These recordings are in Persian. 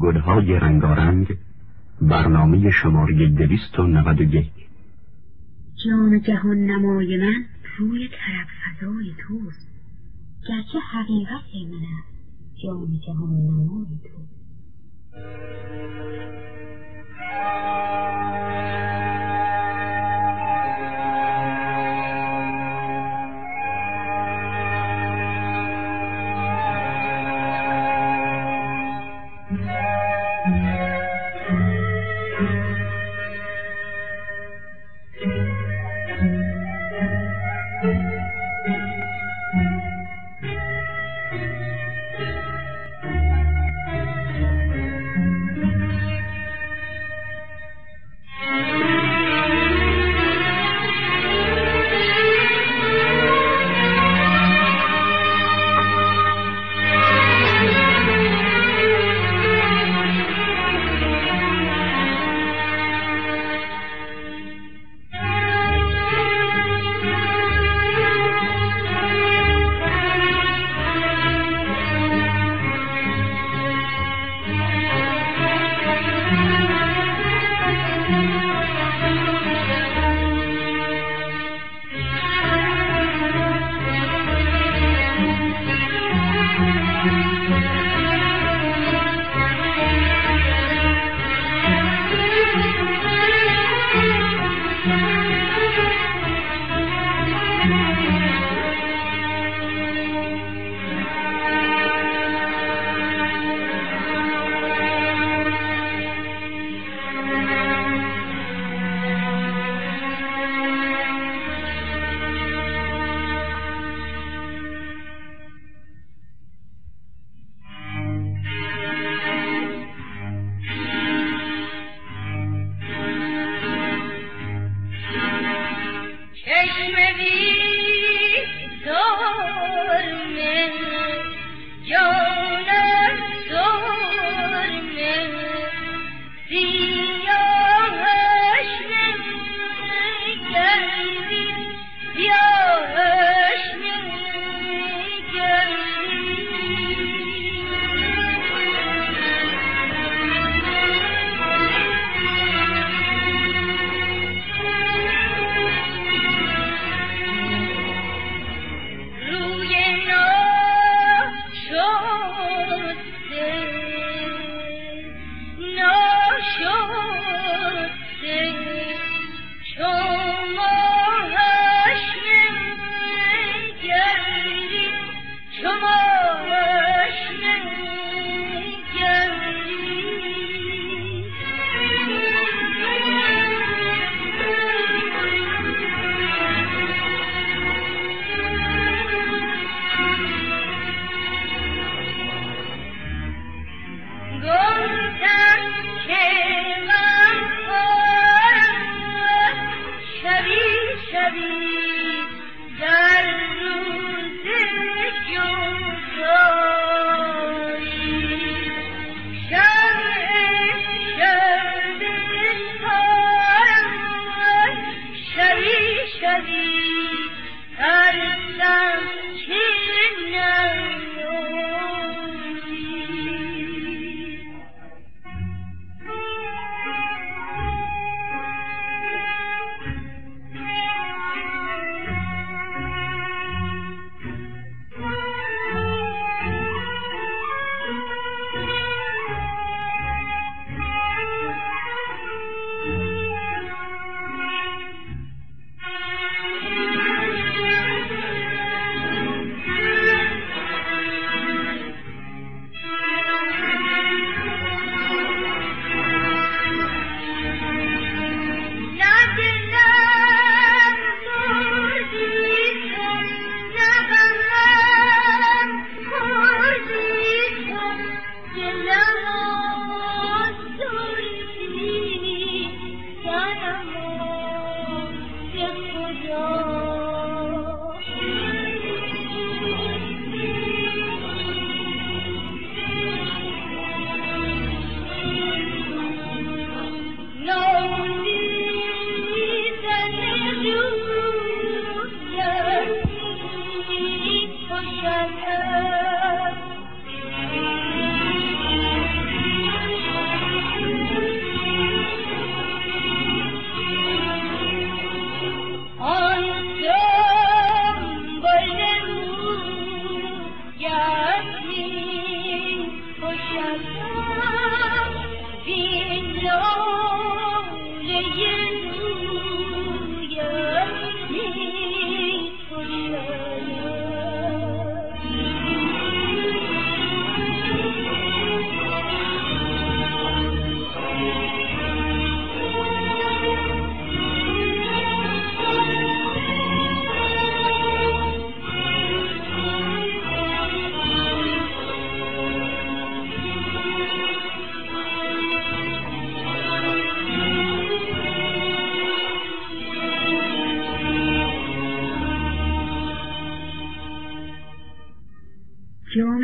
گلهای رنگارنگ برنامه شماره دویست و نود و یک. جان جهان نمای من روی طرف فضای توست. گرچه حقیقت من است جان جهان نمای توست.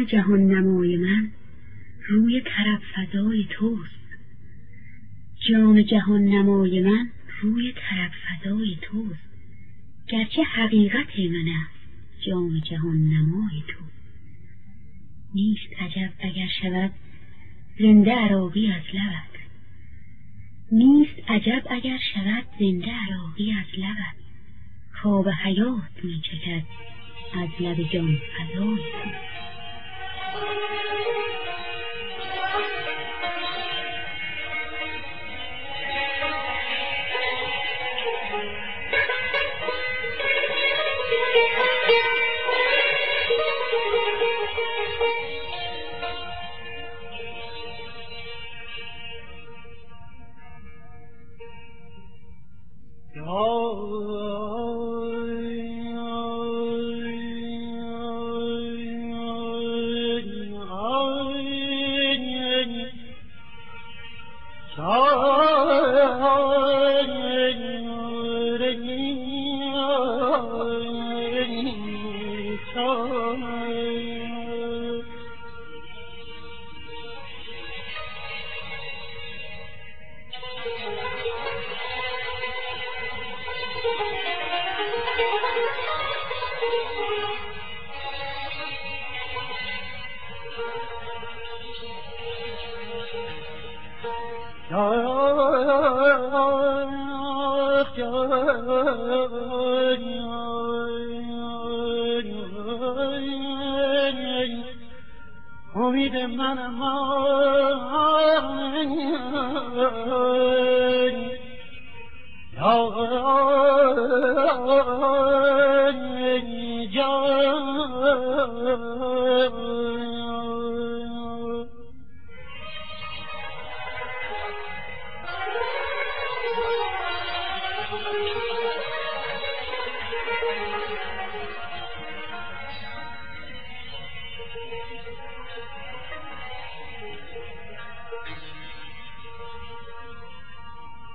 جهان نمای من روی طرب فضای توست. جان جهان نمای من روی طرب فضای توست. گرچه حقیقت من است جان جهان نمای تو. نیست عجب اگر شود زنده عراقی از لبت. نیست عجب اگر شود زنده عراقی از لبت. خواب حیات می چکد از لب جان فضای تو. Thank you.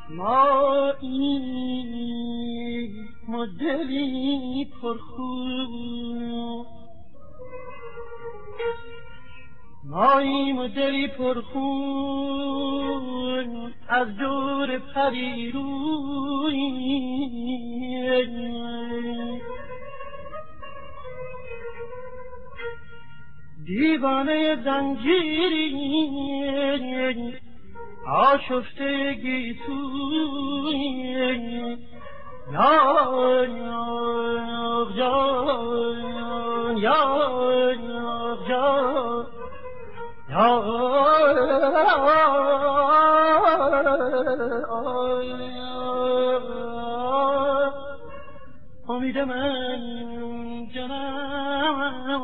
ما این مدلی پرخون. ما این مدلی پرخون از دور پریروی. دیوانه زنجیری آشفته توی یا یا یا یا امید من جانم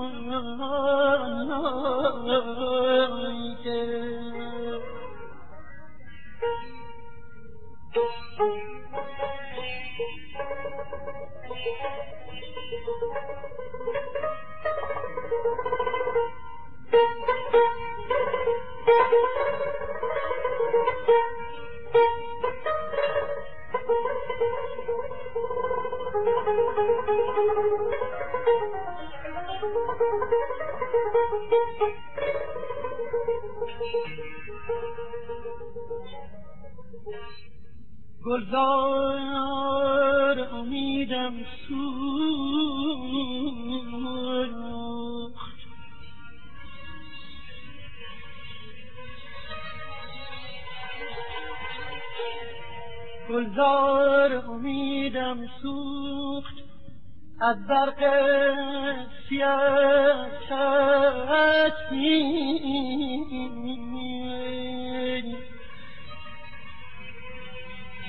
که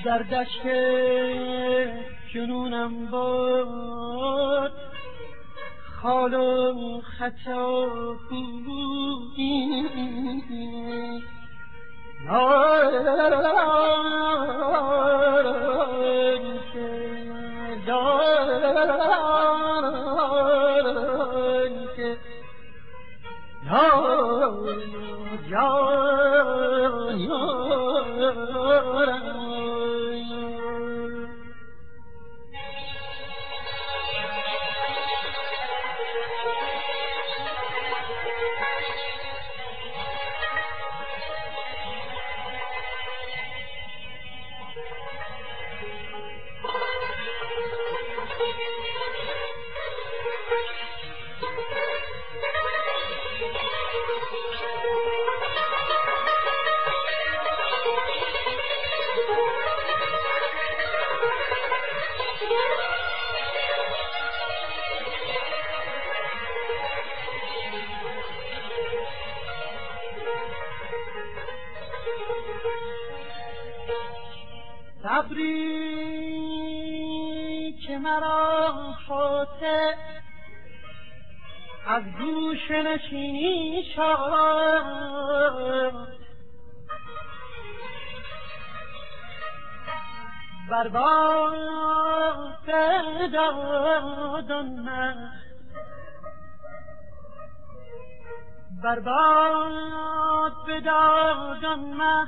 در دشت جنونم بود خالم خطا بودی. Oh, صبری که مرا خاطر از گوش نشینی شد برباد دادن من. برباد بدادن من.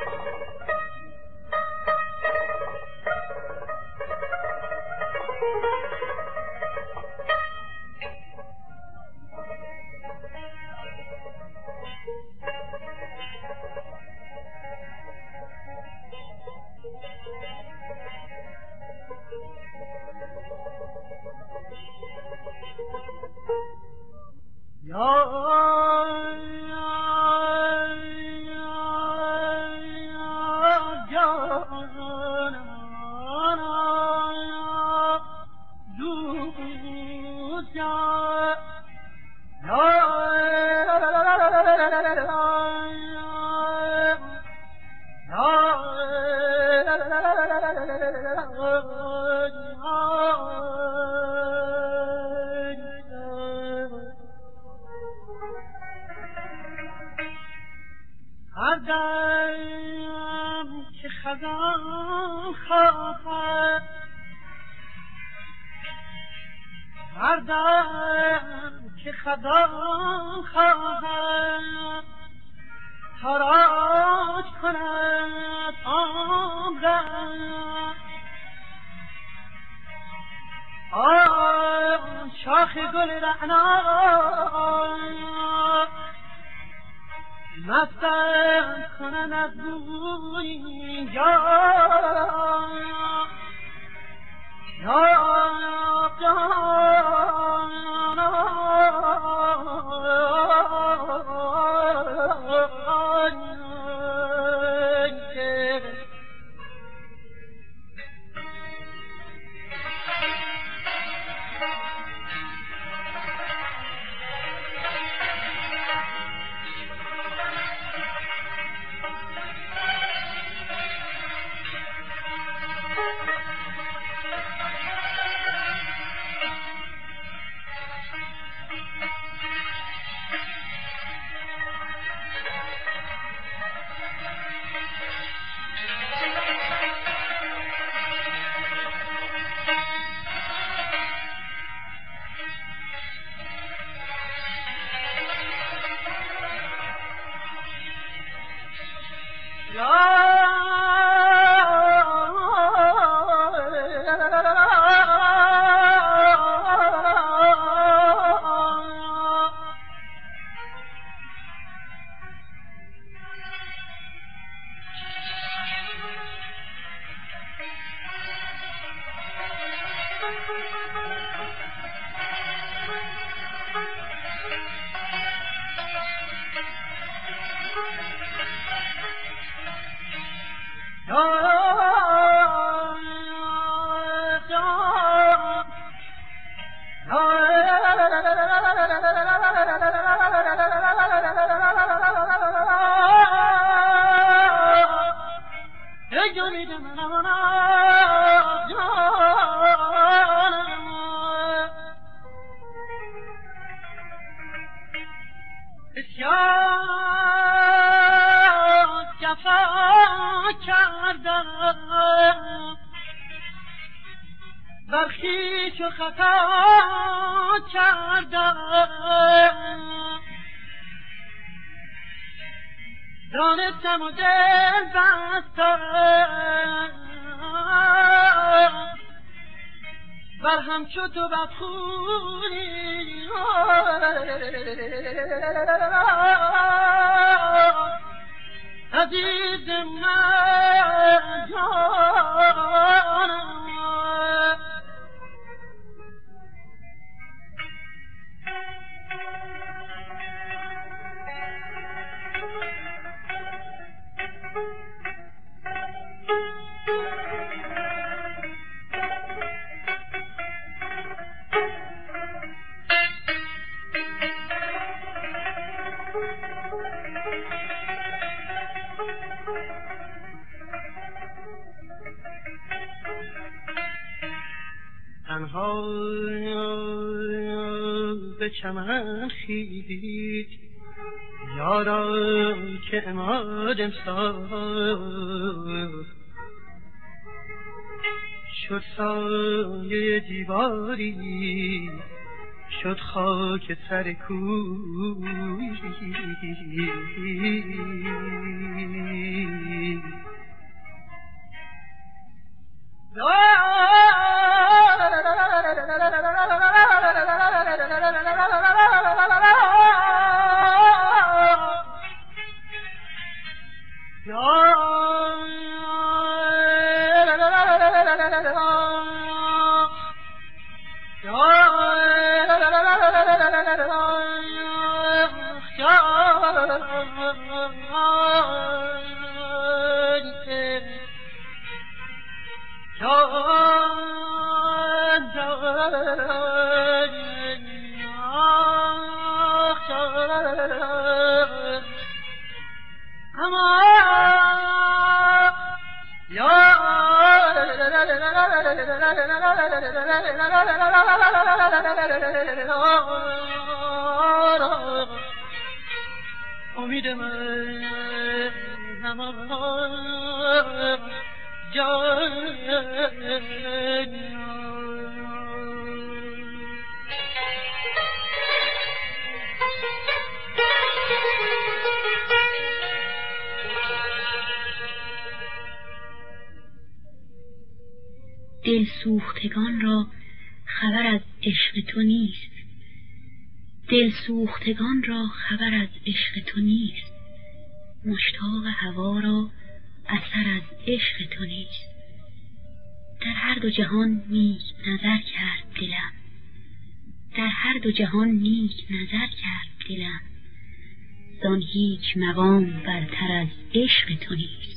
خزم که خدا خواهد حراج کند عمرم. آه شاخ گل رعنا. مستم کنن از دنیا یا یا بسیار جفا کردم. بر خویش و خطا کردم. دانستم و دل بستم. بر همچو تو بدخونی عزیز من جان چمن خیزید یارا که اماد امسال. شد سایه دیواری شد خاک سر کوی امید من دل سوختگان را خبر از عشق تو نیست. دل سوختگان را خبر از عشق تو نیست. مشتاق هوا را اثر از عشق تو نیست. در هر دو جهان نیک نظر کرد دلم. در هر دو جهان نیک نظر کرد دلم. زان هیچ مقام برتر از عشق تو نیست.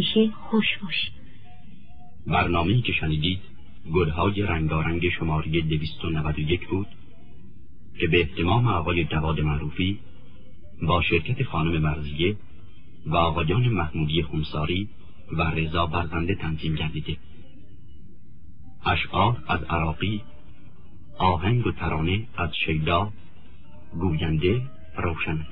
همیشه خوش باشید برنامه‌ای که شنیدید گلهای رنگارنگ شماره 291 بود که به احتمام آقای جواد معروفی با شرکت خانم مرزیه و آقایان محمودی خونساری و رضا برزنده تنظیم گردیده. اشعار از عراقی آهنگ و ترانه از شیدا گوینده روشنک.